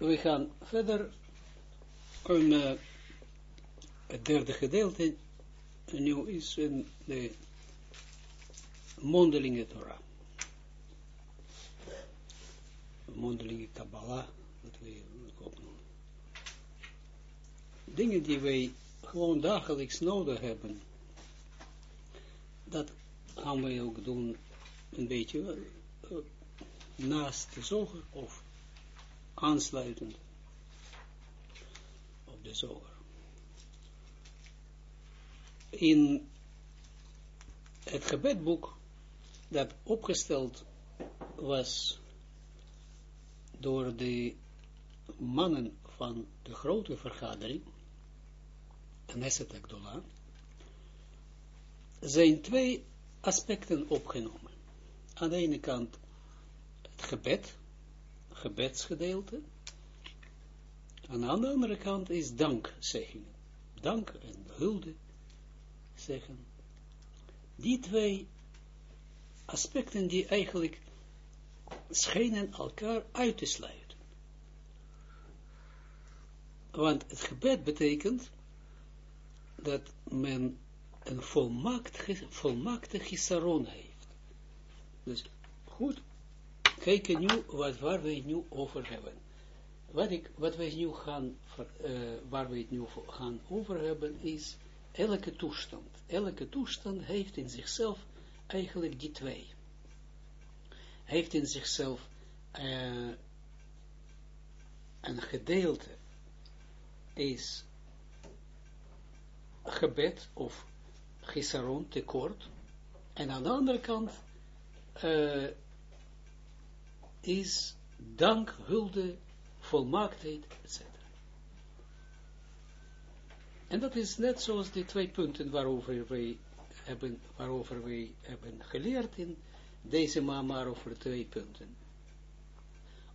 we gaan verder een, uh, het derde gedeelte, nu is de mondelinge Torah. Mondelinge Kabbalah, dat we ook. Dingen die wij gewoon dagelijks nodig hebben, dat gaan wij ook doen, een beetje uh, naast de zoger of aansluitend op de zoger. In het gebedboek dat opgesteld was door de mannen van de grote vergadering, Knesset Agdola, zijn twee aspecten opgenomen. Aan de ene kant het gebed, gebedsgedeelte. Aan de andere kant is dank zeggen. Dank en hulde zeggen. Die twee aspecten die eigenlijk schijnen elkaar uit te sluiten. Want het gebed betekent dat men een volmaakt, volmaakte gisaron heeft. Dus goed, kijken nu wat, waar we het nu over hebben. Wat, ik, wat wij nu gaan, uh, waar we het nu gaan over hebben, is elke toestand. Elke toestand heeft in zichzelf eigenlijk die twee. Heeft in zichzelf uh, een gedeelte is gebed of gisaron tekort. En aan de andere kant uh, is dank, hulde, volmaaktheid, etc. En dat is net zoals die twee punten waarover wij hebben, waarover wij hebben geleerd in deze maar over twee punten.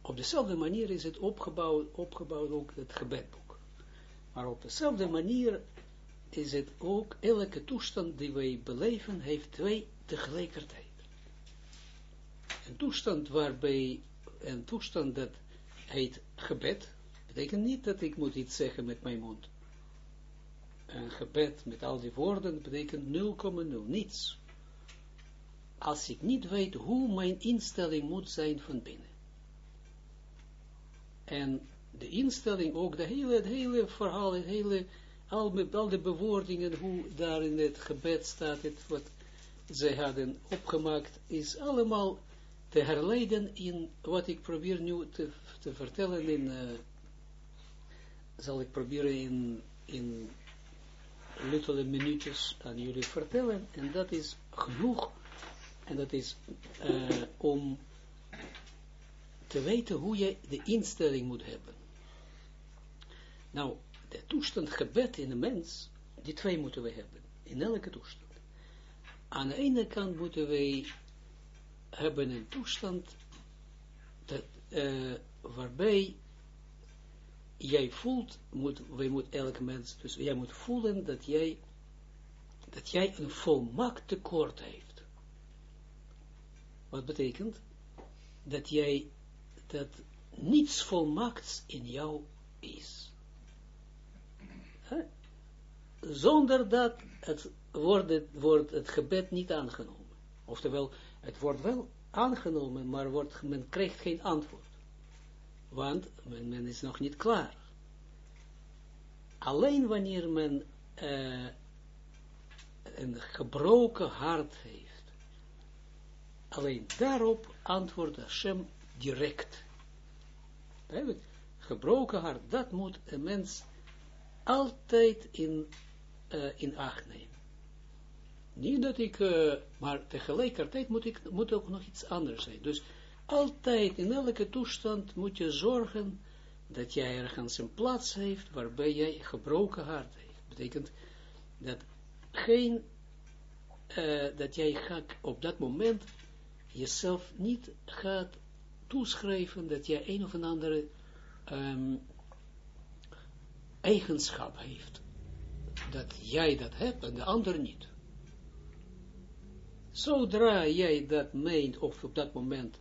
Op dezelfde manier is het opgebouwd, opgebouwd ook het gebedboek. Maar op dezelfde manier is het ook, elke toestand die wij beleven, heeft twee tegelijkertijd. Een toestand waarbij, een toestand dat heet gebed, betekent niet dat ik moet iets zeggen met mijn mond. Een gebed met al die woorden betekent 0,0, niets. Als ik niet weet hoe mijn instelling moet zijn van binnen. En de instelling, ook de hele, het hele verhaal, het hele, al, met al de bewoordingen, hoe daar in het gebed staat, het wat zij hadden opgemaakt, is allemaal te herleiden in wat ik probeer nu te, te vertellen in, uh, zal ik proberen in, in little minuutjes aan jullie vertellen, en dat is genoeg, en dat is uh, om te weten hoe je de instelling moet hebben. Nou, de toestand gebed in de mens, die twee moeten we hebben, in elke toestand. Aan de ene kant moeten wij hebben een toestand dat, uh, waarbij jij voelt, moet, wij moet elke mens, dus jij moet voelen dat jij, dat jij een volmaakt tekort heeft. Wat betekent? Dat jij, dat niets volmaakts in jou is. Zonder dat het het wordt het gebed niet aangenomen. Oftewel, het wordt wel aangenomen, maar wordt, men krijgt geen antwoord. Want men, is nog niet klaar. Alleen wanneer men uh, een gebroken hart heeft, alleen daarop antwoordt Hashem direct. Gebroken hart, dat moet een mens altijd in, uh, in acht nemen. Niet dat ik, uh, maar tegelijkertijd moet, ik, moet ook nog iets anders zijn. Dus altijd, in elke toestand moet je zorgen dat jij ergens een plaats heeft waarbij jij gebroken hart heeft. Betekent dat geen, uh, dat jij gaat op dat moment jezelf niet gaat toeschrijven dat jij een of een andere um, eigenschap heeft. Dat jij dat hebt en de ander niet. Zodra jij dat meent, of op dat moment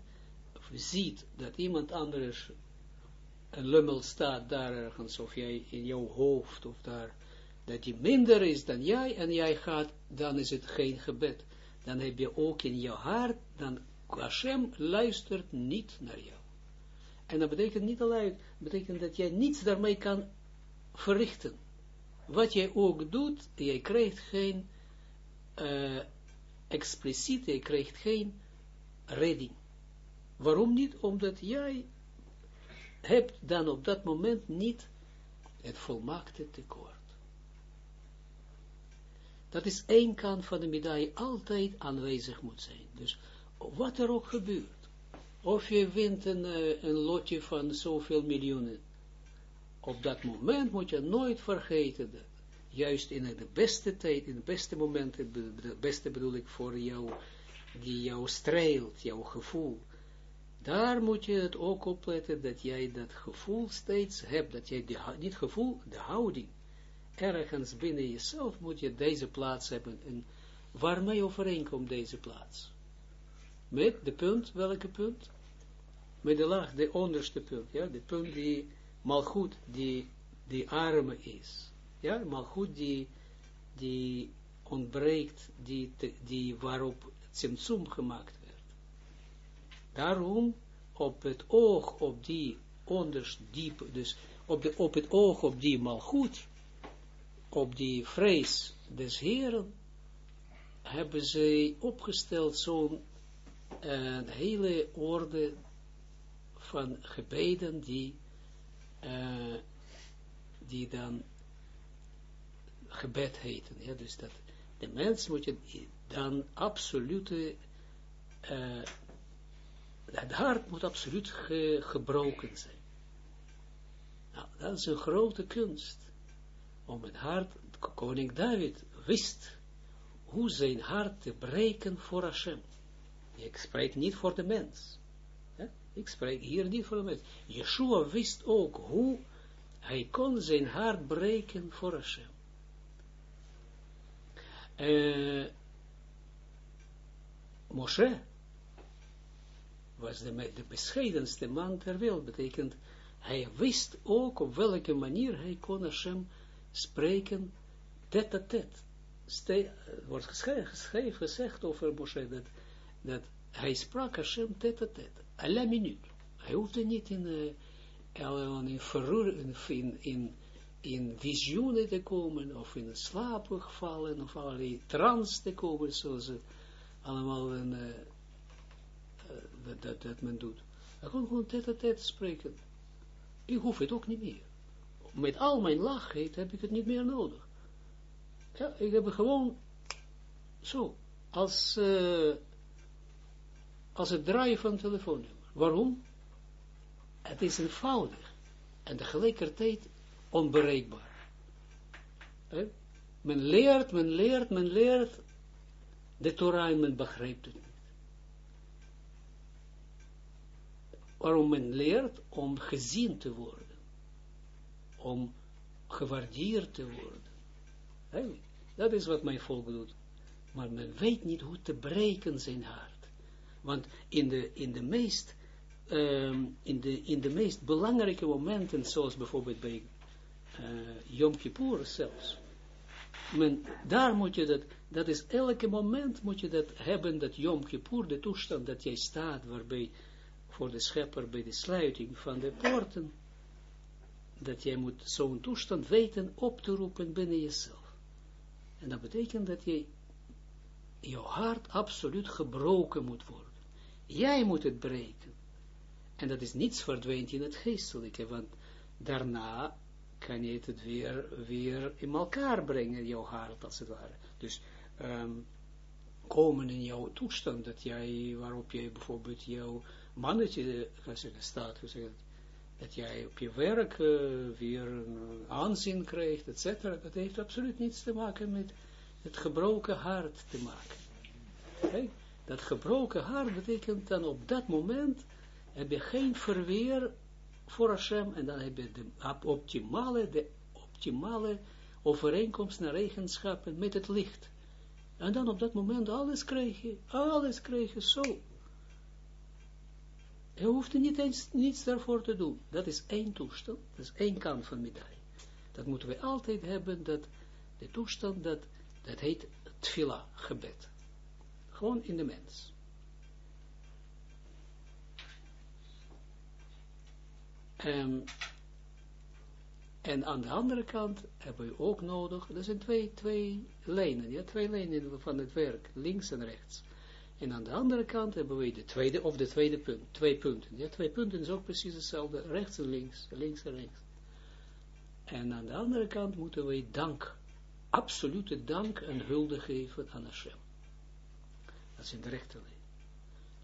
ziet dat iemand anders een lummel staat daar ergens, of jij in jouw hoofd, of daar, dat die minder is dan jij, en jij gaat, dan is het geen gebed. Dan heb je ook in je hart, dan Hashem luistert niet naar jou. En dat betekent niet alleen, betekent dat jij niets daarmee kan verrichten. Wat jij ook doet, jij krijgt geen uh, expliciet, jij krijgt geen redding. Waarom niet? Omdat jij hebt dan op dat moment niet het volmaakte tekort. Dat is één kant van de medaille, altijd aanwezig moet zijn. Dus wat er ook gebeurt, of je wint een, uh, een lotje van zoveel miljoenen, op dat moment moet je nooit vergeten dat, juist in de beste tijd, in de beste momenten, de beste bedoel ik voor jou, die jou streelt, jouw gevoel, daar moet je het ook opletten dat jij dat gevoel steeds hebt, dat jij de, niet gevoel, de houding, ergens binnen jezelf moet je deze plaats hebben. En waarmee overeenkomt deze plaats? Met de punt, welke punt? Met de laag, de onderste punt, ja, de punt die goed die, die arme is. Ja, goed die, die ontbreekt, die, die waarop Tsimtsum gemaakt werd. Daarom op het oog op die onderst diep, dus op, de, op het oog op die malgoed, op die vrees des Heren, hebben zij opgesteld zo'n uh, hele orde van gebeden die, uh, die dan gebed heten. Dus dat de mens moet je dan absolute, uh, het hart moet absoluut ge, gebroken zijn. Nou, dat is een grote kunst. Om het hart, koning David wist hoe zijn hart te breken voor Hashem. Ik spreek niet voor de mens. Ik spreek hier niet voor de mens. Yeshua wist ook hoe hij kon zijn hart breken voor Hashem. Uh, Moshe was de, de bescheidenste man ter wereld, betekent, hij wist ook op welke manier hij kon Hashem spreken, tet a tet. wordt geschreven, gezegd over Moshe, dat, dat hij sprak Hashem tet a tet, alle minuut. Hij hoefde niet in, uh, in, in, in, in in visioenen te komen, of in slaap gevallen, of allerlei trance te komen, zoals allemaal een, uh, uh, dat, dat, men doet. Hij kon gewoon tijd spreken. Ik hoef het ook niet meer. Met al mijn lachheid heb ik het niet meer nodig. Ja, ik heb gewoon zo, als, uh, als het draaien van een telefoonnummer. Waarom? Het is eenvoudig. En tegelijkertijd onbereikbaar. Men leert, men leert, men leert de Torah en men begrijpt het niet. Waarom men leert? Om gezien te worden. Om gewaardeerd te worden. Dat is wat mijn volk doet. Maar men weet niet hoe te breken zijn hart. Want in de, in de meest um, in, de, in de meest belangrijke momenten, zoals bijvoorbeeld bij uh, Yom Kippur zelfs. Men, daar moet je dat, dat is elke moment moet je dat hebben, dat Yom Kippur, de toestand dat jij staat, waarbij voor de schepper bij de sluiting van de poorten, dat jij moet zo'n toestand weten op te roepen binnen jezelf. En dat betekent dat je, jouw hart absoluut gebroken moet worden. Jij moet het breken. En dat is niets verdwijnt in het geestelijke, want daarna kan je het weer, weer in elkaar brengen, jouw hart, als het ware. Dus um, komen in jouw toestand, dat jij, waarop jij bijvoorbeeld jouw mannetje, kan zeggen, staat, dat jij op je werk uh, weer een aanzien krijgt, et cetera, dat heeft absoluut niets te maken met het gebroken hart te maken. Dat gebroken hart betekent dan op dat moment heb je geen verweer voor Hashem, en dan heb je de optimale, de optimale overeenkomst naar eigenschappen met het licht. En dan op dat moment alles krijg je, alles krijg je zo. Hij hoeft niet eens niets daarvoor te doen. Dat is één toestand, dat is één kant van medaille. Dat moeten we altijd hebben, dat de toestand, dat, dat heet tfila, gebed. Gewoon in de mens. Um, en aan de andere kant hebben we ook nodig, er zijn twee, twee lijnen, ja, twee lijnen van het werk, links en rechts. En aan de andere kant hebben we de tweede, of de tweede punt, twee punten. Ja, twee punten is ook precies hetzelfde, rechts en links, links en rechts. En aan de andere kant moeten we dank, absolute dank en hulde geven aan Hashem. Dat is in de rechterlijn.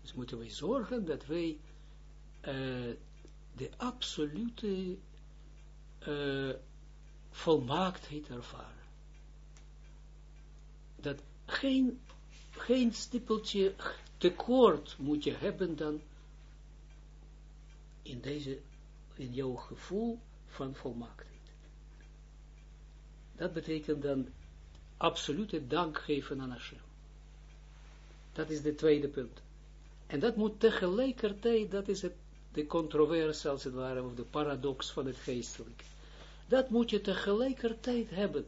Dus moeten wij zorgen dat wij uh, de absolute uh, volmaaktheid ervaren. Dat geen, geen stippeltje tekort moet je hebben dan in deze, in jouw gevoel van volmaaktheid. Dat betekent dan absolute dank geven aan Hashem. Dat is de tweede punt. En dat moet tegelijkertijd, dat is het, de controverse als het ware, of de paradox van het geestelijke. Dat moet je tegelijkertijd hebben.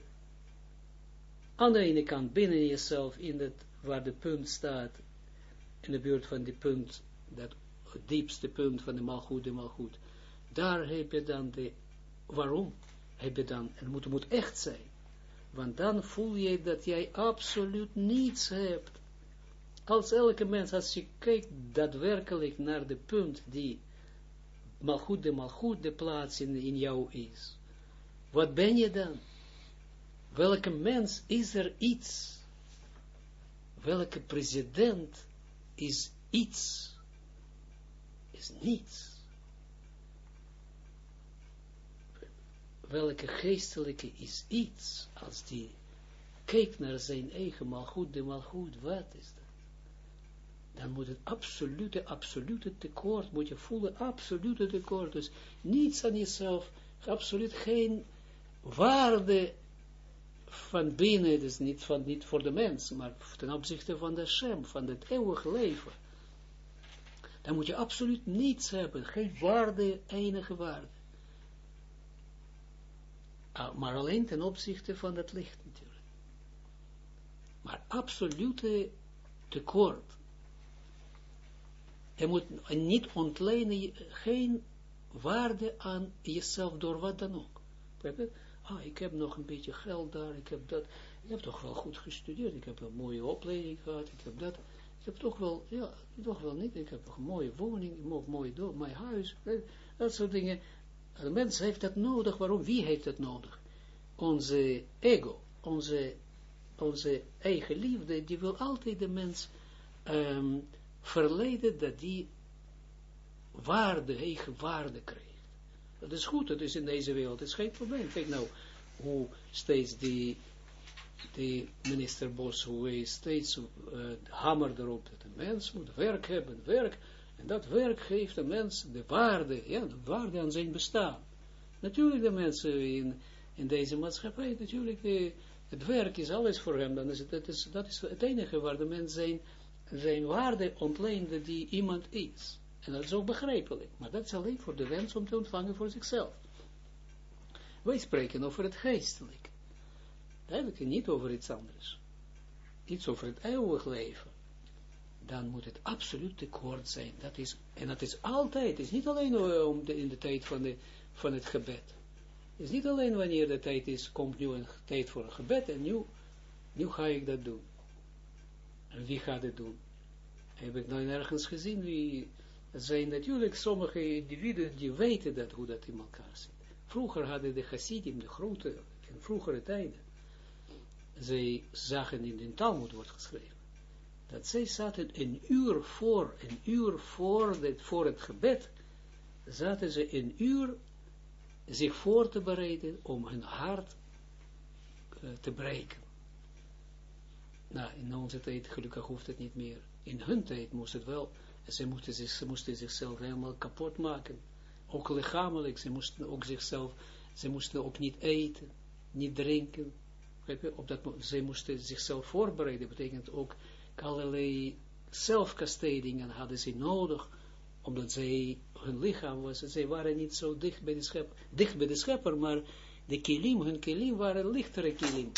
Aan de ene kant binnen jezelf, in het, waar de punt staat, in de buurt van die punt, dat diepste punt van de malgoed, de malgoed, daar heb je dan de, waarom heb je dan, het moet, moet echt zijn, want dan voel je dat jij absoluut niets hebt, als elke mens, als je kijkt daadwerkelijk naar de punt die malgoed de malgoed de plaats in, in jou is, wat ben je dan? Welke mens is er iets? Welke president is iets? Is niets. Welke geestelijke is iets? Als die kijkt naar zijn eigen malgoed, de malgoed, wat is dat? Dan moet het absolute, absolute tekort, moet je voelen, absolute tekort. Dus niets aan jezelf, absoluut geen waarde van binnen, dus niet, van, niet voor de mens, maar ten opzichte van de Shem, van het eeuwige leven. Dan moet je absoluut niets hebben, geen waarde, enige waarde. Ah, maar alleen ten opzichte van het licht natuurlijk. Maar absolute tekort. Je moet niet ontlenen, geen waarde aan jezelf door wat dan ook ah, ik heb nog een beetje geld daar, ik heb dat, ik heb toch wel goed gestudeerd, ik heb een mooie opleiding gehad, ik heb dat, ik heb toch wel, ja, toch wel niet, ik heb een mooie woning, een mooi dorp, mijn huis, dat soort dingen. De mens heeft dat nodig, waarom? Wie heeft dat nodig? Onze ego, onze, onze eigen liefde, die wil altijd de mens um, verleiden dat die waarde, eigen waarde krijgt. Dat is goed, dat is in deze wereld, dat is geen probleem. Kijk nou, hoe steeds die, die minister Bos, hoe hij steeds uh, hamert erop dat een mens moet werk hebben, werk, en dat werk geeft de mens de waarde, ja, de waarde aan zijn bestaan. Natuurlijk de mensen in, in deze maatschappij, natuurlijk, het werk is alles voor hem, dan is het, dat, is, dat is het enige waar de mens zijn, zijn waarde ontleende die iemand is. En dat is ook begrijpelijk. Maar dat is alleen voor de wens om te ontvangen voor zichzelf. Wij spreken over het geestelijk. Duidelijk niet over iets anders. Iets over het eeuwig leven. Dan moet het absoluut tekort zijn. Dat is, en dat is altijd. Het is niet alleen eh, om de, in de tijd van, de, van het gebed. Het is niet alleen wanneer de tijd is, komt nu een tijd voor een gebed en nu, nu ga ik dat doen. En wie gaat het doen? Heb ik nou nergens gezien wie zijn natuurlijk sommige individuen die weten dat, hoe dat in elkaar zit. Vroeger hadden de Hasidim, de grote, in vroegere tijden, zij zagen in de Talmud wordt geschreven, dat zij zaten een uur voor, een uur voor, voor het gebed, zaten ze een uur zich voor te bereiden om hun hart uh, te breken. Nou, in onze tijd gelukkig hoeft het niet meer. In hun tijd moest het wel ze moesten, zich, ze moesten zichzelf helemaal kapot maken. Ook lichamelijk, ze moesten ook zichzelf, ze moesten ook niet eten, niet drinken. Op dat, ze moesten zichzelf voorbereiden, betekent ook allerlei zelfkastedingen hadden ze nodig omdat zij, hun lichaam was, zij waren niet zo dicht bij de schepper, dicht bij de schepper, maar de kilim, hun kilim waren lichtere kilim.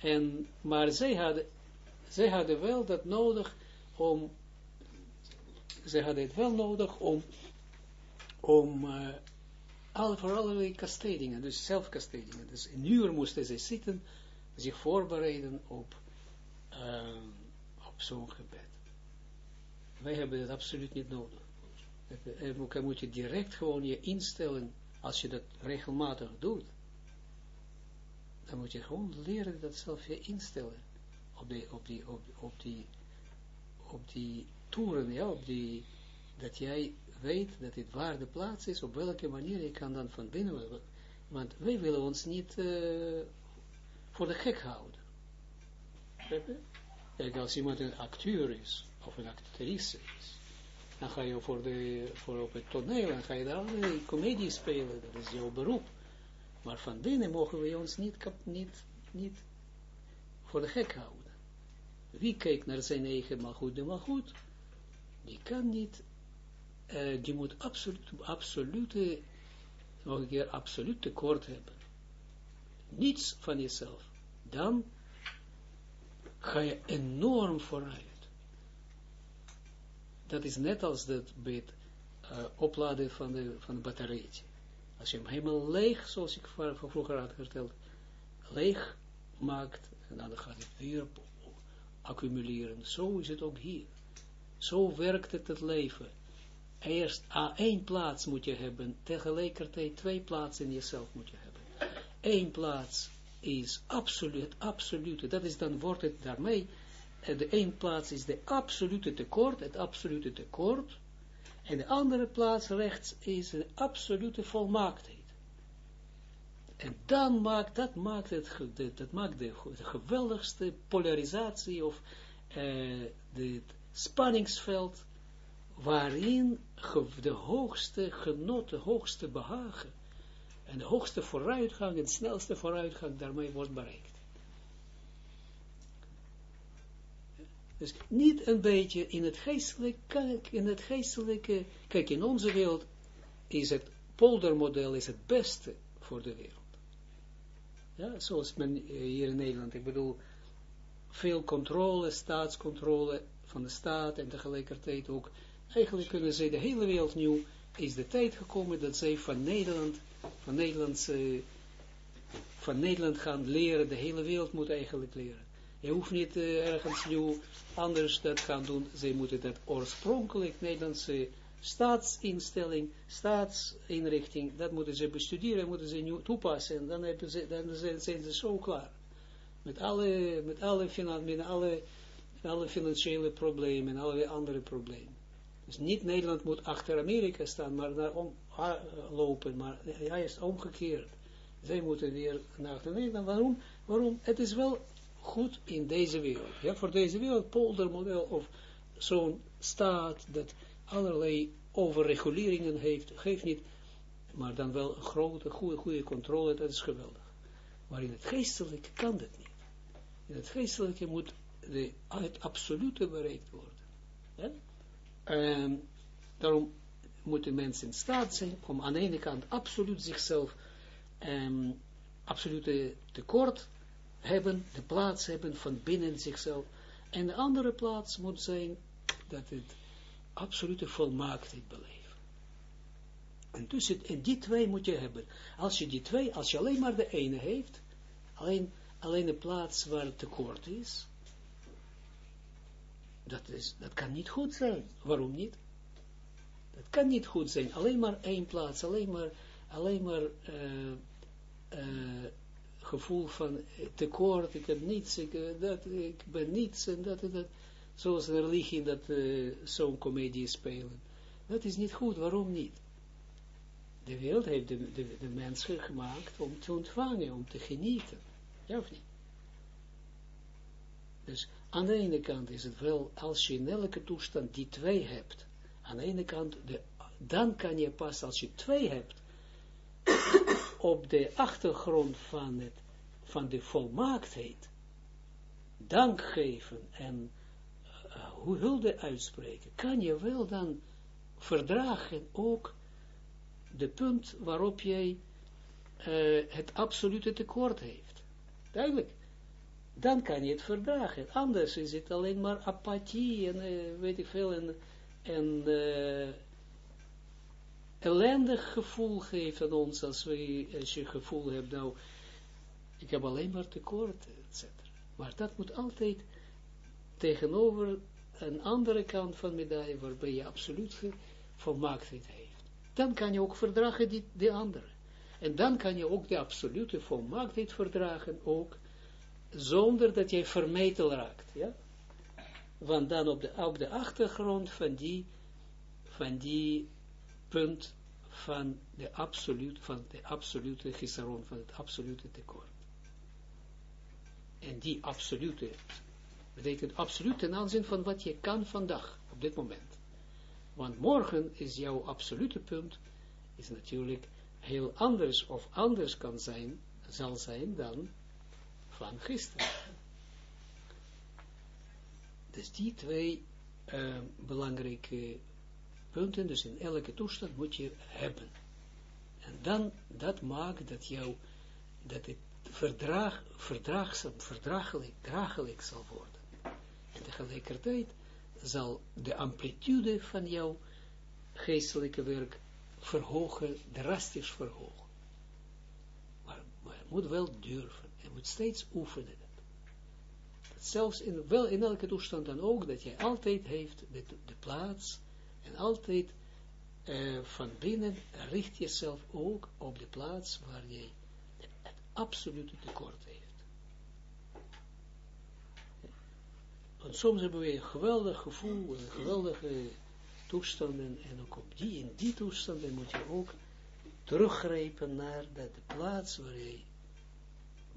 En, maar zij hadden, zij hadden wel dat nodig om, zij hadden het wel nodig om, om uh, alle, voor allerlei kastedingen, dus zelfkastedingen. Dus een uur moesten zij zitten, zich voorbereiden op, uh, op zo'n gebed. Wij hebben dat absoluut niet nodig. Dan moet je direct gewoon je instellen, als je dat regelmatig doet, dan moet je gewoon leren dat zelf je instellen op die, op die, op, die, op die toeren, ja, op die, dat jij weet dat dit waar de plaats is, op welke manier je kan dan van binnen, want wij willen ons niet uh, voor de gek houden. Kijk, als iemand een acteur is, of een actrice is, dan ga je voor, de, voor op het toneel, dan ga je daar allerlei comedie spelen, dat is jouw beroep. Maar van binnen mogen we ons niet, niet, niet voor de gek houden. Wie kijkt naar zijn eigen maar goed, maar goed, die kan niet, uh, die moet absoluut, absolute, nog een keer, tekort hebben. Niets van jezelf. Dan ga je enorm vooruit. Dat is net als dat bij het uh, opladen van de, van de batterijtje. Als je hem helemaal leeg, zoals ik van vroeger had verteld, leeg maakt, en dan gaat het weer accumuleren. Zo is het ook hier. Zo werkt het het leven. Eerst aan één plaats moet je hebben, tegelijkertijd twee plaatsen in jezelf moet je hebben. Eén plaats is absoluut, absolute, dat is dan wordt het daarmee, eh, de één plaats is de absolute tekort, het absolute tekort, en de andere plaats rechts is de absolute volmaaktheid. En dan maakt, dat maakt het, dat maakt de, de geweldigste polarisatie of het spanningsveld waarin de hoogste genot, de hoogste behagen en de hoogste vooruitgang en snelste vooruitgang daarmee wordt bereikt. Dus niet een beetje in het geestelijke, in het geestelijke, kijk in onze wereld is het poldermodel is het beste voor de wereld. Ja, zoals men hier in Nederland, ik bedoel, veel controle, staatscontrole van de staat en tegelijkertijd ook, eigenlijk kunnen ze de hele wereld nieuw, is de tijd gekomen dat zij van Nederland, van Nederlandse, van Nederland gaan leren, de hele wereld moet eigenlijk leren. Je hoeft niet uh, ergens nieuw anders dat gaan doen. Zij moeten dat oorspronkelijk Nederlandse staatsinstelling, staatsinrichting, dat moeten ze bestuderen, moeten ze nu toepassen. En dan, hebben ze, dan zijn, ze zo klaar. Met alle, met alle, met alle, alle financiële problemen en alle andere problemen. Dus niet Nederland moet achter Amerika staan, maar naar om, lopen, maar juist omgekeerd. Zij moeten weer naar Nederland. Waarom? Waarom? Het is wel goed in deze wereld. Ja, voor deze wereld, poldermodel of zo'n staat dat allerlei overreguleringen heeft, geeft niet, maar dan wel een grote, goede, goede controle, dat is geweldig. Maar in het geestelijke kan dat niet. In het geestelijke moet de, het absolute bereikt worden. Ja? En daarom moeten mensen in staat zijn om aan de ene kant absoluut zichzelf um, absolute tekort hebben, de plaats hebben van binnen zichzelf. En de andere plaats moet zijn dat het absolute volmaaktheid beleven. En, tussen, en die twee moet je hebben. Als je die twee, als je alleen maar de ene heeft, alleen, alleen de plaats waar het tekort is, dat, is, dat kan niet goed zijn. Waarom niet? Dat kan niet goed zijn. Alleen maar één plaats, alleen maar, alleen maar uh, uh, gevoel van tekort, ik heb niets, ik, dat, ik ben niets en dat en dat. Zoals een religie dat uh, zo'n comedie spelen. Dat is niet goed, waarom niet? De wereld heeft de, de, de mensen gemaakt om te ontvangen, om te genieten. Ja of niet? Dus aan de ene kant is het wel, als je in elke toestand die twee hebt, aan de ene kant, de, dan kan je pas, als je twee hebt, op de achtergrond van, het, van de volmaaktheid, dank geven en uh, hulde uitspreken, kan je wel dan verdragen ook de punt waarop jij uh, het absolute tekort heeft. Duidelijk. Dan kan je het verdragen. Anders is het alleen maar apathie en uh, weet ik veel en, en ellendig gevoel geeft aan ons als, we, als je gevoel hebt, nou, ik heb alleen maar tekort, etc. Maar dat moet altijd tegenover een andere kant van medaille, waarbij je absoluut volmaaktheid heeft. Dan kan je ook verdragen die, die andere. En dan kan je ook de absolute volmaaktheid verdragen, ook zonder dat je vermetel raakt. Ja? Want dan op de, op de achtergrond van die, van die punt van de absolute, van de absolute gisaron, van het absolute tekort. En die absolute, betekent absoluut ten aanzien van wat je kan vandaag, op dit moment. Want morgen is jouw absolute punt, is natuurlijk heel anders of anders kan zijn, zal zijn dan van gisteren. Dus die twee uh, belangrijke dus in elke toestand moet je hebben. En dan, dat maakt dat jou, dat het verdraag, verdraagzaam, verdraaglijk, draaglijk zal worden. En tegelijkertijd zal de amplitude van jouw geestelijke werk verhogen, drastisch verhogen. Maar, maar moet wel durven, je moet steeds oefenen. Dat zelfs in, wel in elke toestand dan ook, dat je altijd heeft de, de plaats, en altijd uh, van binnen richt jezelf ook op de plaats waar je het absolute tekort heeft. Want soms hebben we een geweldig gevoel, een geweldige toestanden, en ook op die, in die toestanden moet je ook teruggrijpen naar de, de plaats waar je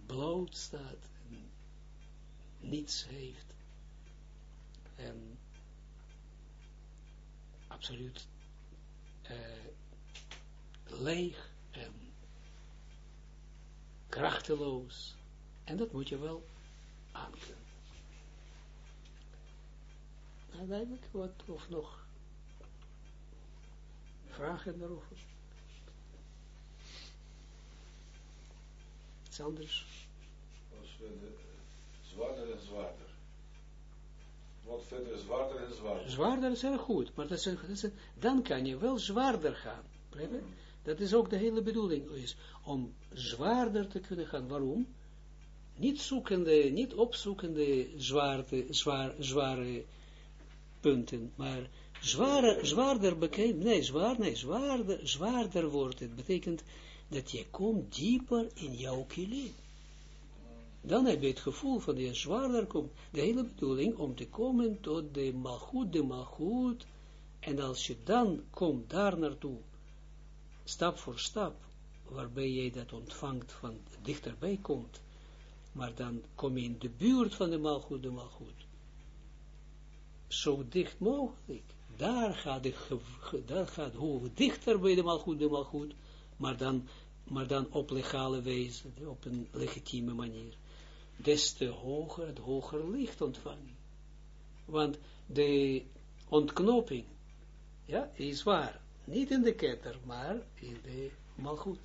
bloot staat, en niets heeft, en absoluut uh, leeg en krachteloos, en dat moet je wel aankunnen. Nou, duidelijk, wat of nog vragen daarover? Iets anders? Als we de, zwaarder en zwaarder. Wat verder zwaarder en zwaarder. Zwaarder is heel goed, maar dat is, dat dan kan je wel zwaarder gaan. Dat is ook de hele bedoeling, is om zwaarder te kunnen gaan. Waarom? Niet zoekende, niet opzoekende zwaarte, zwaar, zware punten, maar zwaarder, zwaarder bekend, nee, zwaar, nee, zwaarder, zwaarder wordt het, betekent dat je komt dieper in jouw kilim. Dan heb je het gevoel van je zwaarder komt, de hele bedoeling om te komen tot de malgoed, de malgoed, en als je dan komt daar naartoe, stap voor stap, waarbij je dat ontvangt van dichterbij komt, maar dan kom je in de buurt van de malgoed, de malgoed. Zo dicht mogelijk daar gaat, de, daar gaat hoe dichter bij de malgoed, de malgoed, maar dan, maar dan op legale wijze, op een legitieme manier. Des te hoger, het hoger licht ontvangen. Want de ontknoping, ja, is waar. Niet in de ketter, maar in de malgoed.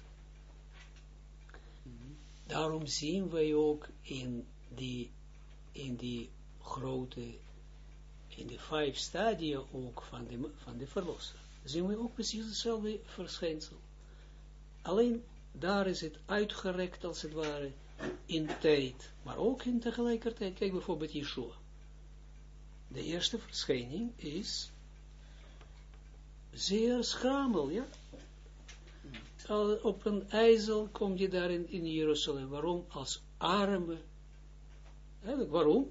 Daarom zien wij ook in die, in die grote in de vijf stadia ook van de, van de verlosser. Zien we ook precies hetzelfde verschijnsel. Alleen daar is het uitgerekt als het ware in tijd, maar ook in tegelijkertijd. Kijk bijvoorbeeld Yeshua. De eerste verschijning is zeer schamel, ja. Op een ijzel kom je daar in, in Jeruzalem. Waarom? Als arme. Eigenlijk, waarom?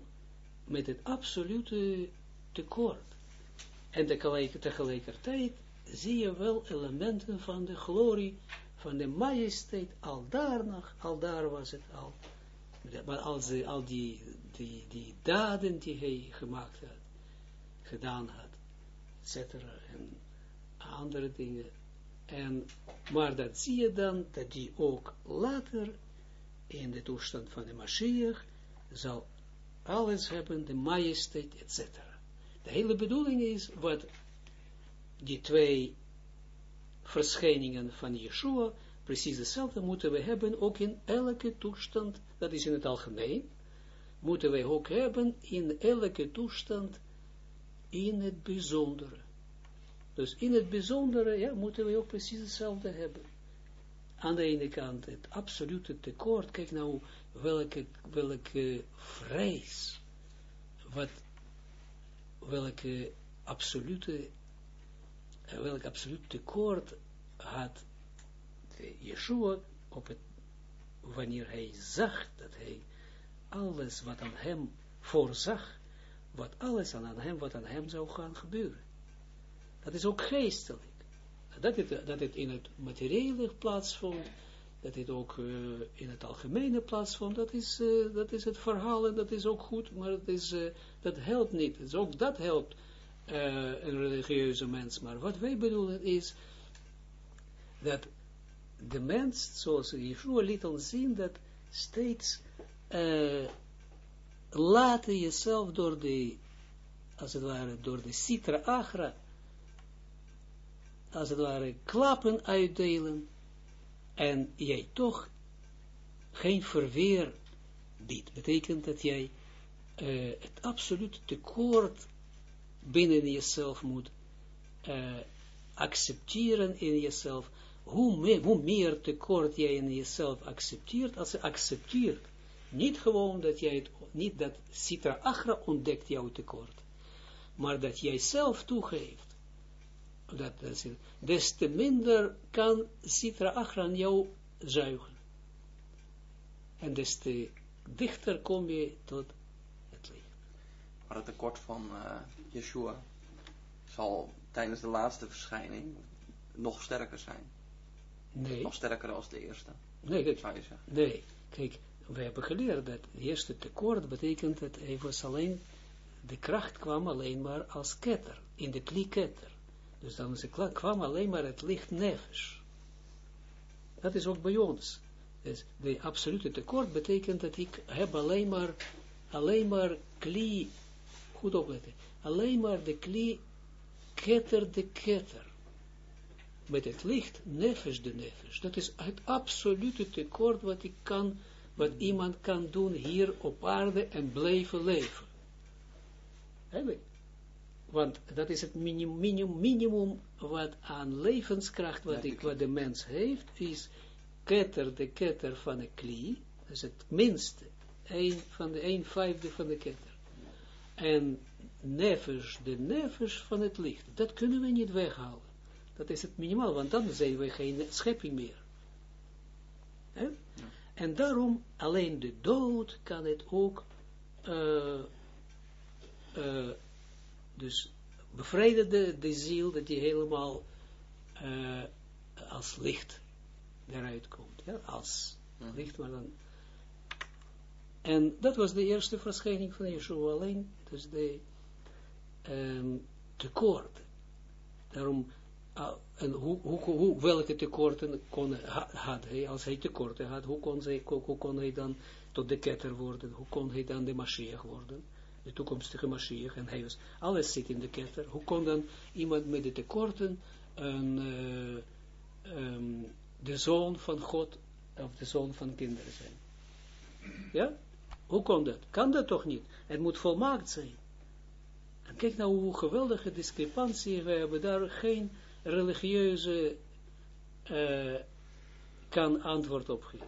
Met het absolute tekort. En tegelijkertijd zie je wel elementen van de glorie, van de majesteit, al daar nog, al daar was het al. Maar als die, al die, die, die daden die hij gemaakt had, gedaan had, etc. en andere dingen. En, maar dat zie je dan, dat die ook later, in de toestand van de Mashiach, zal alles hebben, de majesteit, etc. De hele bedoeling is, wat die twee verschijningen van Yeshua, precies hetzelfde moeten we hebben, ook in elke toestand, dat is in het algemeen, moeten wij ook hebben in elke toestand, in het bijzondere. Dus in het bijzondere, ja, moeten we ook precies hetzelfde hebben. Aan de ene kant het absolute tekort, kijk nou welke, welke vrees, wat, welke absolute, welk absolute tekort had Yeshua op het, wanneer hij zag dat hij alles wat aan hem voorzag, wat alles aan hem, wat aan hem zou gaan gebeuren. Dat is ook geestelijk. Dat het, dat het in het materiële plaatsvond, dat het ook uh, in het algemene plaatsvond, dat is, uh, dat is het verhaal en dat is ook goed, maar dat, is, uh, dat helpt niet. Dus ook dat helpt een religieuze mens. Maar wat wij bedoelen is dat de mens, zoals Yeshua liet ons zien, dat steeds laten jezelf door de, als het ware, door de citra agra, als het ware, klappen uitdelen, en jij toch geen verweer biedt. Betekent dat jij uh, het absolute tekort binnen jezelf moet uh, accepteren in jezelf. Hoe hoe meer tekort jij in jezelf accepteert, als je accepteert, niet gewoon dat jij het, niet dat Sitra Achra ontdekt jouw tekort, maar dat jij zelf toegeeft dat, dat des te minder kan Sitra Achran jou zuigen. En des te dichter kom je tot. Maar het tekort van uh, Yeshua zal tijdens de laatste verschijning nog sterker zijn. Nee. Nog sterker als de eerste. Nee, dat, zou je zeggen. Nee, kijk, we hebben geleerd dat het eerste tekort betekent dat hij was alleen, de kracht kwam alleen maar als ketter, in de klieketter. Dus dan kwam alleen maar het licht nefesh. Dat is ook bij ons. Dus de absolute tekort betekent dat ik heb alleen maar, alleen maar kli, goed opletten, alleen maar de kli ketter de ketter. Met het licht nefesh de nefesh. Dat is het absolute tekort wat ik kan, wat iemand kan doen hier op aarde en blijven leven. Eigenlijk. Want dat is het minimum, minimum, minimum wat aan levenskracht, wat, ik, wat de mens heeft, is ketter, de ketter van de klie, dat is het minste, een van de een vijfde van de ketter. En nefesh, de nefesh van het licht, dat kunnen we niet weghalen. Dat is het minimaal, want dan zijn we geen schepping meer. Ja. En daarom, alleen de dood kan het ook uh, uh, dus bevrijden de, de ziel, dat die helemaal uh, als licht eruit komt. Ja, als mhm. licht, maar dan... En dat was de eerste verschijning van Yeshua alleen, dus de um, tekort. Daarom, uh, en hoe, hoe, hoe, welke tekorten kon, had hij, als hij tekorten had, hoe kon, hij, hoe kon hij dan tot de ketter worden, hoe kon hij dan de Mashiach worden? de toekomstige Mashiach, en hij was, alles zit in de ketter. Hoe kon dan iemand met de tekorten een, uh, um, de zoon van God, of de zoon van kinderen zijn? Ja? Hoe kon dat? Kan dat toch niet? Het moet volmaakt zijn. En kijk nou hoe geweldige discrepantie we hebben daar geen religieuze uh, kan antwoord op geven.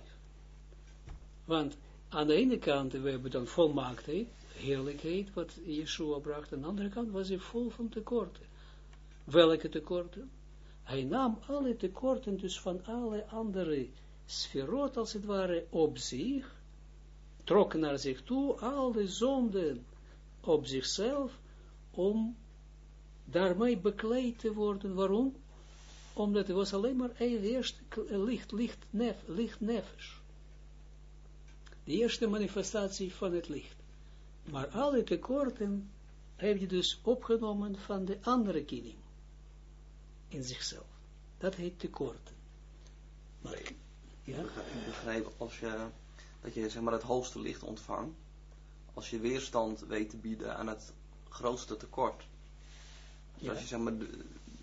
Want aan de ene kant, we hebben dan volmaaktheid, heerlijkheid wat Yeshua bracht. Aan de andere kant was hij vol van tekorten. Welke tekorten? Hij nam alle tekorten dus van alle andere sferot als het ware op zich, trok naar zich toe alle zonden op zichzelf, om daarmee bekleed te worden. Waarom? Omdat het was alleen maar eerst licht, licht, nef, licht nefes. De eerste manifestatie van het licht. Maar alle tekorten heeft hij dus opgenomen van de andere kilim. In zichzelf. Dat heet tekorten. Maar, ja? Ik begrijp als je, dat je zeg maar het hoogste licht ontvangt. Als je weerstand weet te bieden aan het grootste tekort. Dus Ja. als je zeg maar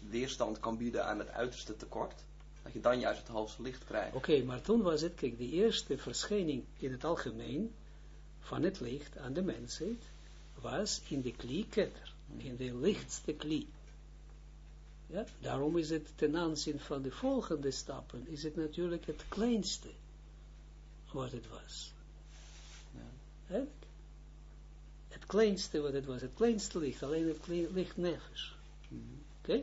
weerstand kan bieden aan het uiterste tekort, dat je dan juist het hoogste licht krijgt. Oké, maar toen was het, kijk, de eerste verschijning in het algemeen van het licht aan de mensheid was in de kli-ketter, in de lichtste kli. Ja, daarom is het ten aanzien van de volgende stappen, is het natuurlijk het kleinste wat het was. Ja. Het kleinste wat het was, het kleinste licht, alleen het licht nefesh. Mhm. Oké?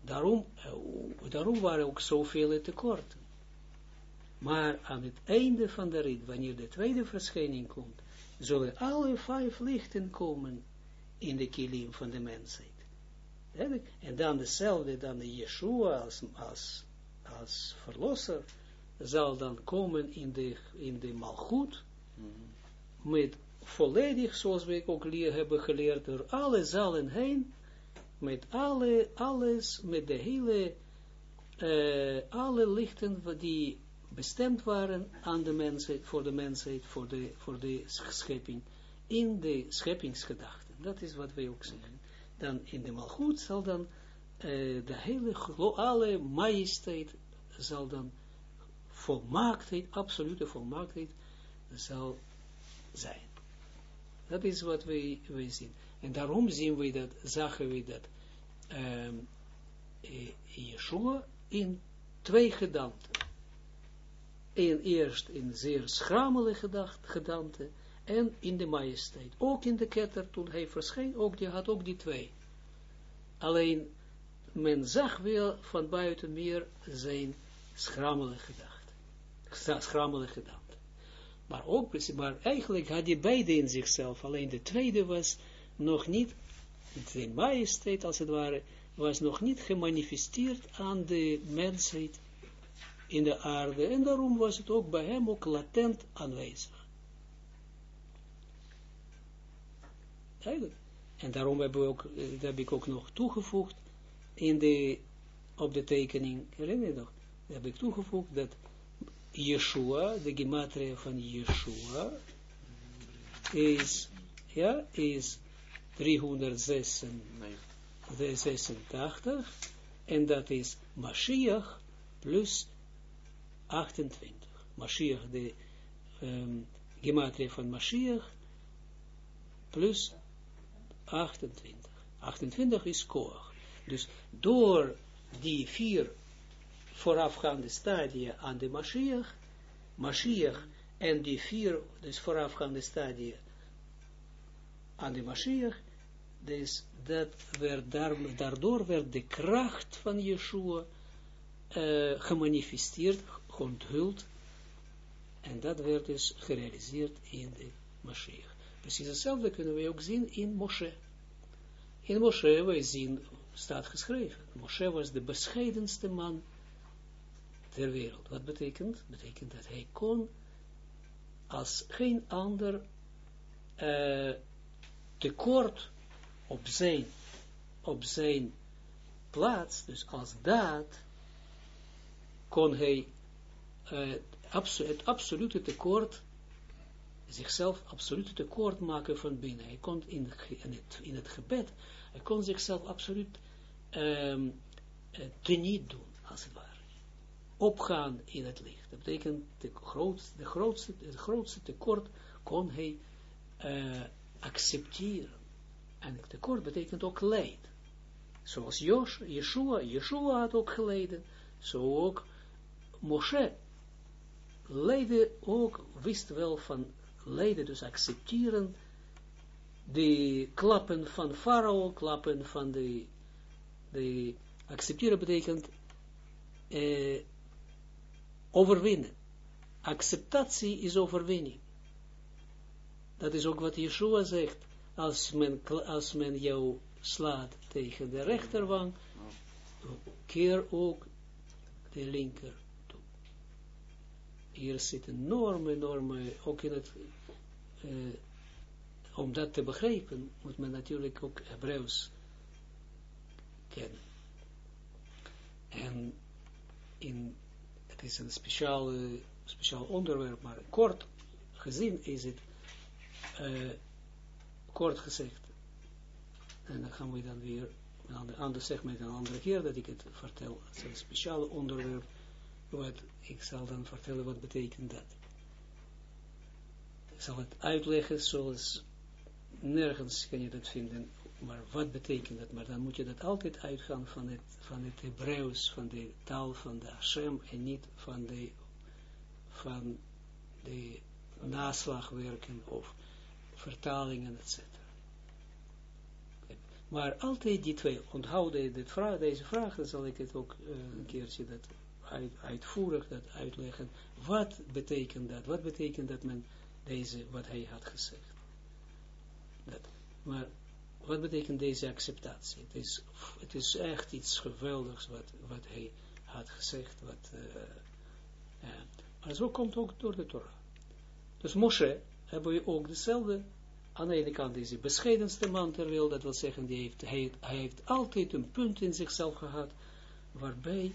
Daarom, eh, daarom waren ook zoveel tekorten. Maar aan het einde van de rit, wanneer de tweede verschijning komt, zullen alle vijf lichten komen in de kilim van de mensheid. En dan dezelfde, dan de Yeshua als, als, als verlosser, zal dan komen in de, in de malgoed, Mhm. met volledig, zoals we ook leer, hebben geleerd, door alle zalen heen, met alle, alles, met de hele, eh, alle lichten die bestemd waren aan de mensheid, voor de mensheid, voor de, voor de schepping, in de scheppingsgedachten. Dat is wat wij ook zeggen. Dan in de malgoed zal dan eh, de hele, alle majesteit zal dan volmaaktheid, absolute volmaaktheid, zal zijn. Dat is wat wij, zien. En daarom zien we dat, zagen we dat eh, Yeshua in twee gedanten. En eerst in zeer schamele gedacht, en in de majesteit. Ook in de ketter toen hij verscheen, ook die had ook die twee. Alleen men zag wel van buiten meer zijn schamele gedachte. Sch- Schamele gedachte. Maar ook, maar eigenlijk had hij beide in zichzelf. Alleen de tweede was nog niet, zijn majesteit als het ware, was nog niet gemanifesteerd aan de mensheid in de aarde. En daarom was het ook bij hem ook latent aanwezig. Eigenlijk. En daarom hebben we ook, eh, heb ik ook nog toegevoegd in de, op de tekening, herinner je nog, heb ik toegevoegd dat Yeshua, de gematria van Yeshua, is, ja, is 386 en dat is Mashiach plus 28. Mashiach, de um, gematria van Mashiach plus 28. 28 is Koach. Dus door die vier voorafgaande stadia aan de Mashiach, Mashiach en die vier, dus voorafgaande stadia aan de Mashiach, dus dat werd daar, daardoor werd de kracht van Yeshua uh, gemanifesteerd, onthuld, en dat werd dus gerealiseerd in de Mashiach. Precies hetzelfde kunnen we ook zien in Moshe. In Moshe, wij zien, staat geschreven, Moshe was de bescheidenste man ter wereld. Wat betekent? Betekent dat hij kon als geen ander uh, tekort op zijn, op zijn plaats, dus als daad, kon hij abso het absolute tekort, zichzelf absolute tekort maken van binnen. Hij kon in, in, het, in het gebed, hij kon zichzelf absoluut um, uh, teniet doen, als het ware opgaan in het licht. Dat betekent, de grootste, de grootste, het grootste tekort kon hij uh, accepteren. En tekort betekent ook leid. Zoals Josh, Yeshua, Yeshua had ook geleden, zo ook Moshe leidde ook, wist wel van lijden, dus accepteren de klappen van Farao, klappen van de, de accepteren betekent uh, overwinnen. Acceptatie is overwinning. Dat is ook wat Yeshua zegt. Als men, als men jou slaat tegen de rechterwang, keer ook de linker toe. Hier zit een enorme, enorme, ook in het, uh, om dat te begrijpen, moet men natuurlijk ook Hebreeuws kennen. En in het is een speciaal, uh, speciaal onderwerp, maar kort gezien is het, uh, kort gezegd, En dan gaan we dan weer, een ander, ander een andere keer, dat ik het vertel, het is een speciale onderwerp, wat ik zal dan vertellen wat betekent dat. Ik zal het uitleggen zoals nergens kan je dat vinden, maar wat betekent dat? Maar dan moet je dat altijd uitgaan van het, van het Hebreeuws, van de taal van de Hashem en niet van de, van de naslagwerken of vertalingen, etc. Maar altijd die twee, onthoud dit deze vraag, dan zal ik het ook uh, een keertje dat uit, uitvoerig dat uitleggen. Wat betekent dat? Wat betekent dat men deze, wat hij had gezegd? Dat. Maar wat betekent deze acceptatie? Het is, het is echt iets geweldigs wat, wat hij had gezegd. Wat, uh, maar zo komt ook door de Torah. Dus Moshe hebben we ook dezelfde, aan de ene kant deze bescheidenste man ter wereld, dat wil zeggen, die heeft, hij, hij heeft altijd een punt in zichzelf gehad, waarbij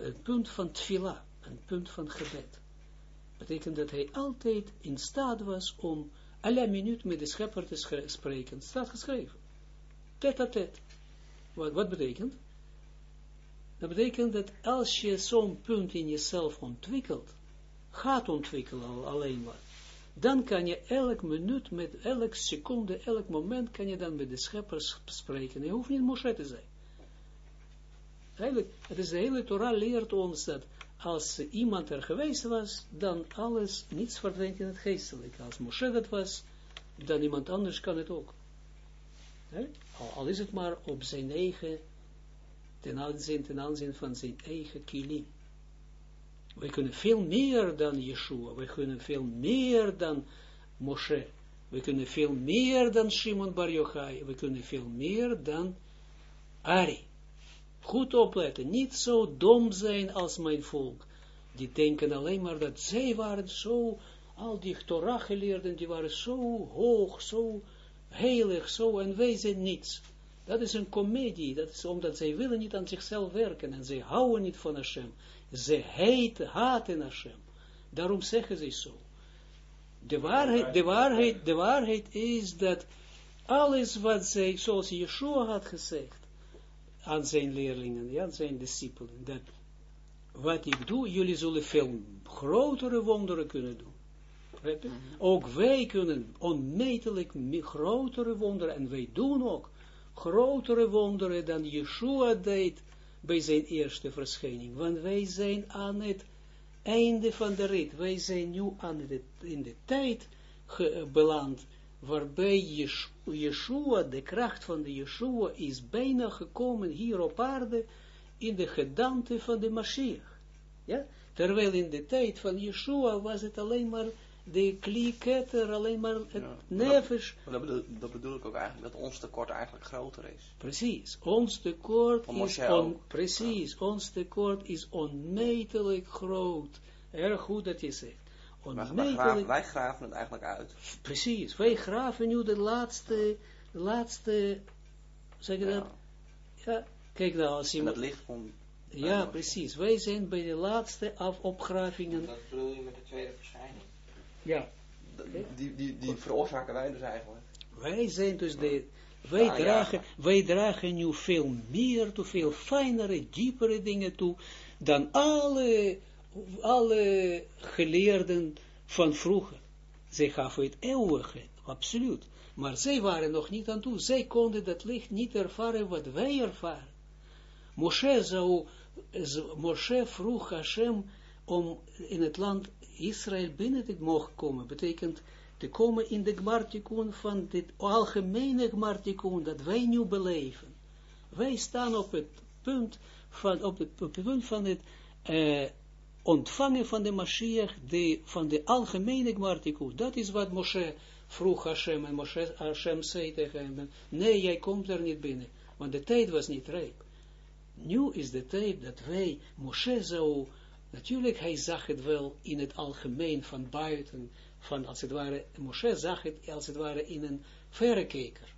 een punt van tfila, een punt van gebed, betekent dat hij altijd in staat was om alle minuut met de schepper te spreken, staat geschreven. Tet a tet. Wat, wat betekent? Dat betekent dat als je zo'n punt in jezelf ontwikkelt, gaat ontwikkelen al, alleen maar, dan kan je elk minuut, met elk seconde, elk moment, kan je dan met de schepper spreken. Je hoeft niet Moshe te zijn. Eigenlijk, het is de hele Torah leert ons dat als iemand er geweest was, dan alles, niets verdwijnt in het geestelijke. Als Moshe dat was, dan iemand anders kan het ook. Al, is het maar op zijn eigen, ten aanzien, van zijn eigen kilim. We kunnen veel meer dan Yeshua, we kunnen veel meer dan Moshe, we kunnen veel meer dan Shimon Bar Yochai, we kunnen veel meer dan Ari. Goed opletten, niet zo dom zijn als mijn volk. Die denken alleen maar dat zij waren zo, al die Torah geleerden, die waren zo hoog, zo heilig, zo, en wij zijn niets. Dat is een komedie, dat is omdat zij willen niet aan zichzelf werken, en zij houden niet van Hashem. Ze heten, haten Hashem. Daarom zeggen ze zo. De waarheid, de waarheid, de waarheid is dat alles wat zij, zoals Yeshua had gezegd, aan zijn leerlingen, ja, aan zijn discipelen, dat wat ik doe, jullie zullen veel grotere wonderen kunnen doen. Mhm. Ook wij kunnen onmetelijk grotere wonderen, en wij doen ook grotere wonderen dan Yeshua deed bij zijn eerste verschijning. Want wij zijn aan het einde van de rit. Wij zijn nu aan de, in de tijd beland waarbij Yeshua, de kracht van de Yeshua, is bijna gekomen hier op aarde in de gedaante van de Mashiach. Ja? Terwijl in de tijd van Yeshua was het alleen maar de klieketter, alleen maar het ja, nevers. Dat, bedoel, dat, bedoel, ik ook eigenlijk, dat ons tekort eigenlijk groter is. Precies, ons tekort is, on, precies, ons tekort is onmetelijk groot. Erg goed dat je zegt. Wij, graven, wij graven het eigenlijk uit. Precies, wij graven nu de laatste, de laatste, zeg je dat? Ja, kijk nou, als je... dat ligt om... Ja, precies, wij zijn bij de laatste af opgravingen. Dat bedoel je met de tweede verschijning? Ja. Die, die, die veroorzaken wij dus eigenlijk. Wij zijn dus de... Wij, dragen, wij dragen nu veel meer toe, veel fijnere, diepere dingen toe, dan alle alle geleerden van vroeger. Zij gaven het eeuwige, absoluut. Maar zij waren nog niet aan toe. Zij konden dat licht niet ervaren wat wij ervaren. Moshe, zou, Moshe vroeg Hashem om in het land Israël binnen te mogen komen. Betekent te komen in de gmartikun van dit algemene gmartikun dat wij nu beleven. Wij staan op het punt van, op het, punt van het uh, ontvangen van de Mashiach, de, van de algemene Gmartiku. Dat is wat Moshe vroeg Hashem, en Moshe, Hashem zei tegen hem, nee, jij komt er niet binnen, want de tijd was niet rijp. Nu is de tijd dat wij, Moshe zou, natuurlijk, hij zag het wel in het algemeen van buiten, van als het ware, Moshe zag het als het ware in een verrekijker.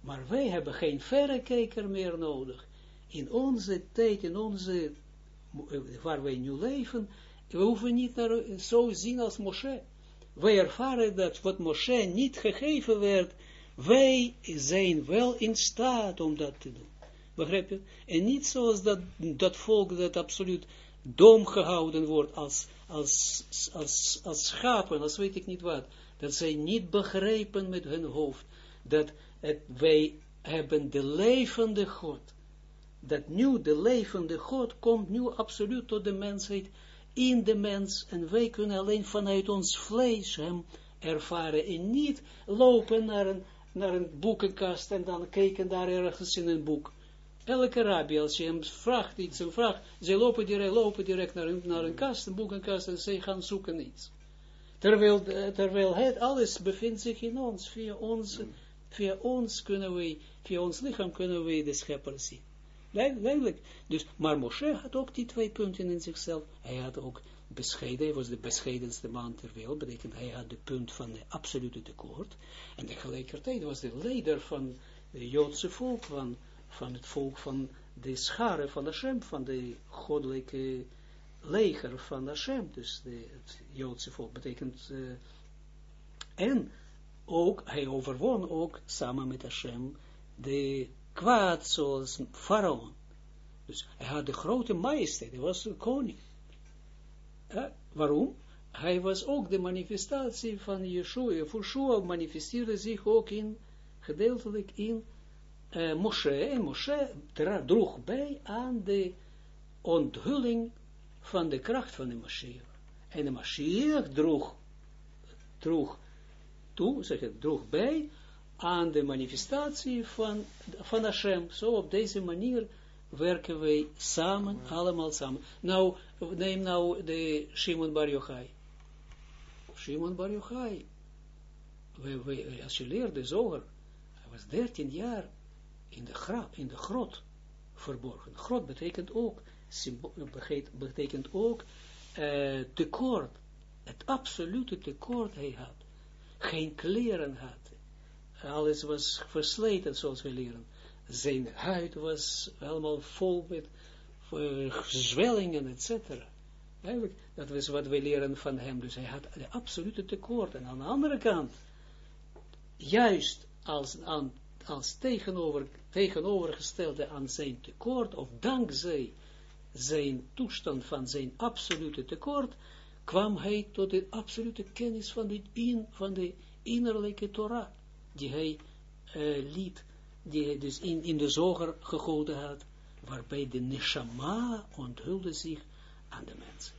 Maar wij hebben geen verrekijker meer nodig. In onze tijd, in onze waar wij nu leven, we hoeven niet zo zien als Moshe. Wij ervaren dat wat Moshe niet gegeven werd, Wij zijn wel in staat om dat te doen. Begrijp je? En niet zoals dat, dat volk dat absoluut dom gehouden wordt als, als, als, als schapen, als weet ik niet wat. Dat zij niet begrijpen met hun hoofd dat het, wij hebben de levende God. Dat nu de levende God komt nu absoluut tot de mensheid in de mens en wij kunnen alleen vanuit ons vlees hem ervaren en niet lopen naar een, boekenkast en dan kijken daar ergens in een boek. Elke rabbi, als je hem vraagt iets, een vraag, ze lopen direct, lopen direct naar een, naar een kast, een boekenkast, en ze gaan zoeken iets. Terwijl, terwijl het alles bevindt zich in ons, via ons, via ons kunnen wij, via ons lichaam kunnen wij de schepper zien. Duidelijk. Dus, maar Moshe had ook die twee punten in zichzelf. Hij had ook bescheiden, hij was de bescheidenste man ter wereld, betekent hij had de punt van de absolute tekort. En tegelijkertijd was de leider van het Joodse volk, van, van het volk van de schare van Hashem, van de goddelijke leger van Hashem, dus de, het Joodse volk betekent, uh, en ook, hij overwon ook samen met Hashem de kwaad zoals Farao. Dus hij had de grote majesteit, hij was een koning. waarom? Hij was ook de manifestatie van Yeshua. Yeshua manifesteerde zich ook in, gedeeltelijk in uh, Moshe. En Moshe droeg bij aan de onthulling van de kracht van de Mashiach. En de Mashiach droeg, droeg toe, zeg het, droeg bij aan de manifestatie van, van Hashem. Zo op deze manier werken wij samen, allemaal samen. Nou, neem nou de Shimon Bar Yochai. Shimon Bar Yochai. Als je leerde zoger, hij was 13 jaar in de, gra, in de grot verborgen. Grot betekent ook, betekent ook uh, tekort. Het absolute tekort hij had. Geen kleren had alles was versleten, zoals we leren. Zijn huid was helemaal vol met uh, zwellingen, etc. Eigenlijk, dat was wat we leren van hem. Dus hij had de absolute tekort. En aan de andere kant, juist als, aan, als tegenover, tegenovergestelde aan zijn tekort, of dankzij zijn toestand van zijn absolute tekort, kwam hij tot de absolute kennis van de, in, van de innerlijke Torah die hij uh, liet, die hij dus in, in de zoger gegoten had, waarbij de neshama onthulde zich aan de mensen.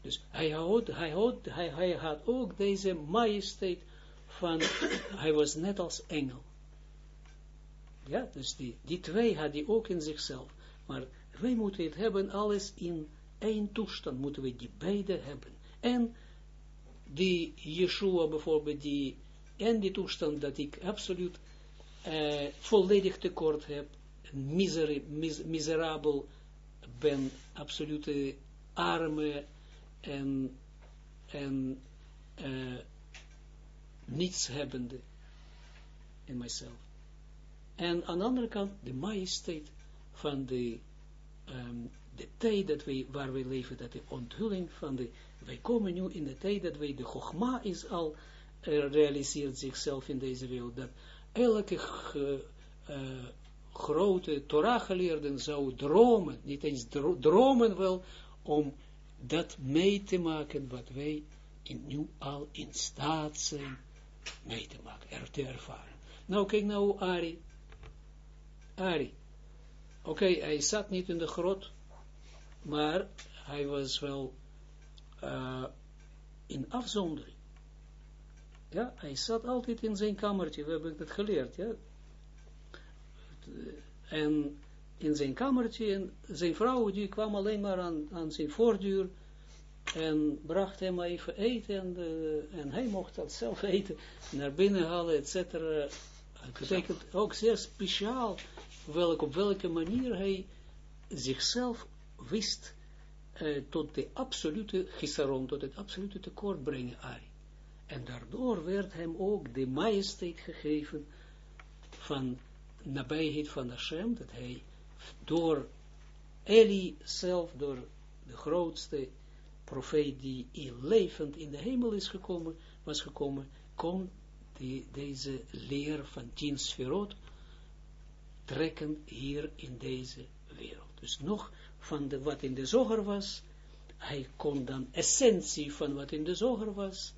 Dus hij had, hij had, hij, hij had ook deze majesteit van, hij was net als engel. Ja, dus die, die twee had hij ook in zichzelf. Maar wij moeten het hebben, alles in één toestand moeten we die beide hebben. En die Yeshua bijvoorbeeld, die en die toestand dat ik absoluut uh, volledig tekort heb, miser, mis, miserabel ben, absolute arme en, en uh, niets hebbende in mijzelf. En aan de andere kant de majesteit van de, um, de tijd dat wij, waar wij leven, dat de onthulling van de, wij komen nu in de tijd dat wij, de Chogma is al realiseert zichzelf in deze wereld, dat elke uh, grote Torah-geleerden zou dromen, niet eens dromen wel, om dat mee te maken wat wij in, nu al in staat zijn mee te maken, er te ervaren. Nou, kijk nou Ari. Ari. Oké, hij zat niet in de grot, maar hij was wel uh, in afzondering. Ja, hij zat altijd in zijn kamertje, we hebben het geleerd, ja. En in zijn kamertje, en zijn vrouw, die kwam alleen maar aan, zijn voordeur, en bracht hem even eten, en, uh, en hij mocht dat zelf eten, naar binnen halen, et cetera. Het betekent ook zeer speciaal, welk, op welke manier hij zichzelf wist uh, tot de absolute gisaron, tot het absolute tekort brengen, Ari. En daardoor werd hem ook de majesteit gegeven van nabijheid van Hashem, dat hij door Eli zelf, door de grootste profeet die in levend in de hemel is gekomen, was gekomen, kon die, deze leer van tien sferot trekken hier in deze wereld. Dus nog van de, wat in de zoger was, hij kon dan essentie van wat in de zoger was,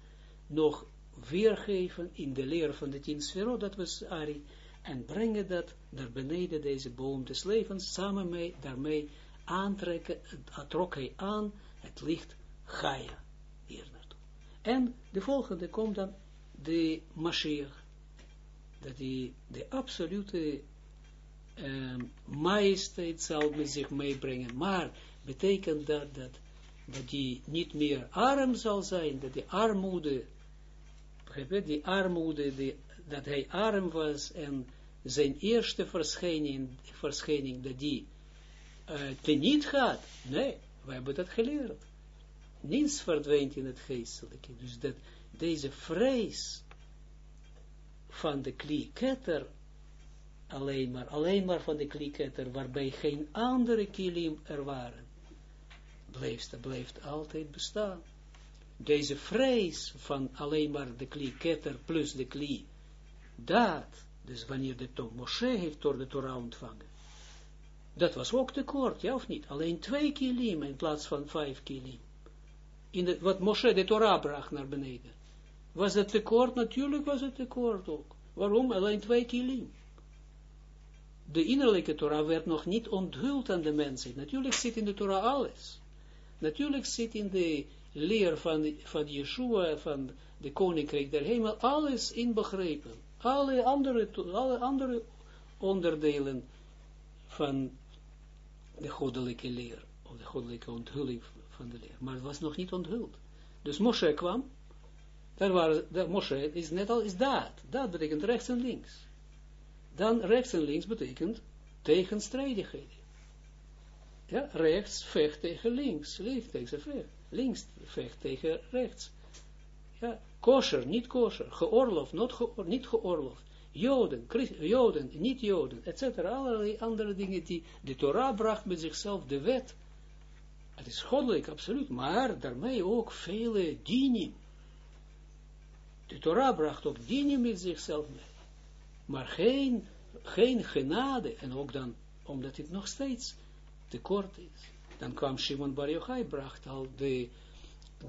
nog weergeven in de leer van de tien sferot, dat was Ari, en brengen dat naar beneden deze boom des levens, samen mee, daarmee aantrekken, trok hij aan het licht Gaia hier. En de volgende komt dan de Mashiach, dat die de absolute um, majesteit zal met zich meebrengen, maar betekent dat, dat dat die niet meer arm zal zijn, dat die armoede, die armoede, dat hij arm was en zijn eerste verschijning, verschijning dat die uh, teniet gaat. Nee, we hebben dat geleerd. Niets verdwijnt in het geestelijke. Dus dat deze vrees van de klieketter, alleen maar, alleen maar van de klieketter, waarbij geen andere kilim er waren, blijft, blijft altijd bestaan. Deze vrees van alleen maar de klieketter plus de klie, dat, dus wanneer de Moshe heeft door de Torah ontvangen, dat was ook tekort, ja of niet? Alleen twee kilim in plaats van vijf kilim. In de, wat Moshe de Torah bracht naar beneden. Was het tekort? Natuurlijk was het tekort ook. Waarom? Alleen twee kilim. De innerlijke Torah werd nog niet onthuld aan de mensen. Natuurlijk zit in de Torah alles. Natuurlijk zit in de leer van, van Yeshua, van de koninkrijk der hemel, alles inbegrepen. Alle andere, alle andere onderdelen van de goddelijke leer, of de goddelijke onthulling van de leer. Maar het was nog niet onthuld. Dus Moshe kwam, daar waren, daar, Moshe is net al, is dat. Dat betekent rechts en links. Dan rechts en links betekent tegenstrijdigheden. Ja, rechts vecht tegen links, links tegen vecht, links vecht tegen rechts. Ja, kosher, niet kosher, geoorloofd, niet, geoorloofd. Joden, Joden, niet Joden, etc. Allerlei andere dingen die de Torah bracht met zichzelf, de wet. Het is goddelijk, absoluut, maar daarmee ook vele dinim. De Torah bracht ook dinim met zichzelf mee. Maar geen, geen genade, en ook dan, omdat het nog steeds tekort is. Dan kwam Shimon Bar Yochai, bracht al de,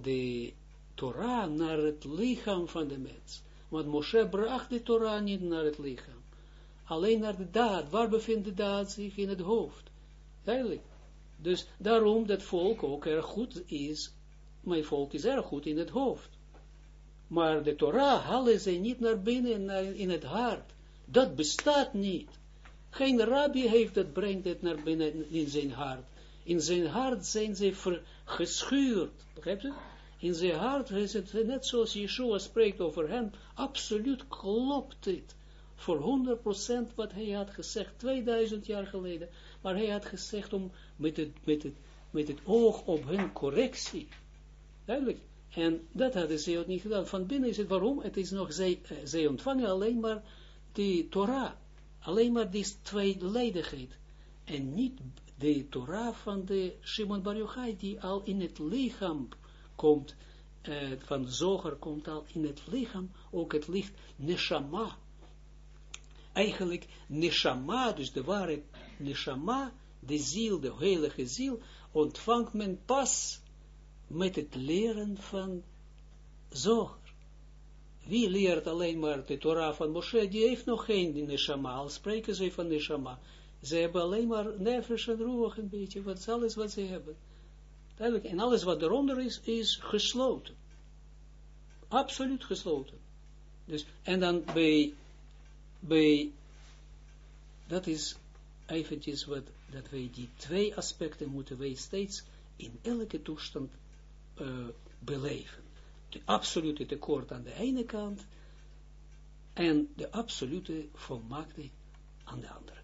de Torah naar het lichaam van de mens. Want Moshe bracht de Torah niet naar het lichaam. Alleen naar de daad. Waar bevindt de daad zich? In het hoofd. Duidelijk. Dus daarom dat volk ook erg goed is. Mijn volk is erg goed in het hoofd. Maar de Torah halen ze niet naar binnen in het hart. Dat bestaat niet. Geen rabbi heeft dat, brengt het naar binnen in zijn hart. In zijn hart zijn ze geschuurd. Begrijpt u? In zijn hart is het net zoals Yeshua spreekt over hem. Absoluut klopt dit. Voor 100% wat hij had gezegd 2000 jaar geleden. Maar hij had gezegd om met het, met het, met het oog op hun correctie. Duidelijk. En dat hadden ze ook niet gedaan. Van binnen is het waarom? Het is nog, zij, eh, zij ontvangen alleen maar die Torah alleen maar die tweeledigheid. En niet de Torah van de Shimon Bar Yochai, die al in het lichaam komt, uh, van Zoger komt al in het lichaam, ook het licht Neshama. Eigenlijk Neshama, dus de ware Neshama, de ziel, de heilige ziel, ontvangt men pas met het leren van Zoger. Wie leert alleen maar de Torah van Moshe, die heeft nog geen neshama, al spreken ze van neshama. Ze hebben alleen maar nefesh en roeg een beetje, wat is alles wat ze hebben. En alles wat eronder is, is gesloten. Absoluut gesloten. Dus, en dan bij, bij, dat is eventjes wat, dat wij die twee aspecten moeten wij steeds in elke toestand uh, beleven de absolute tekort aan de ene kant en de absolute volmaaktheid aan de andere.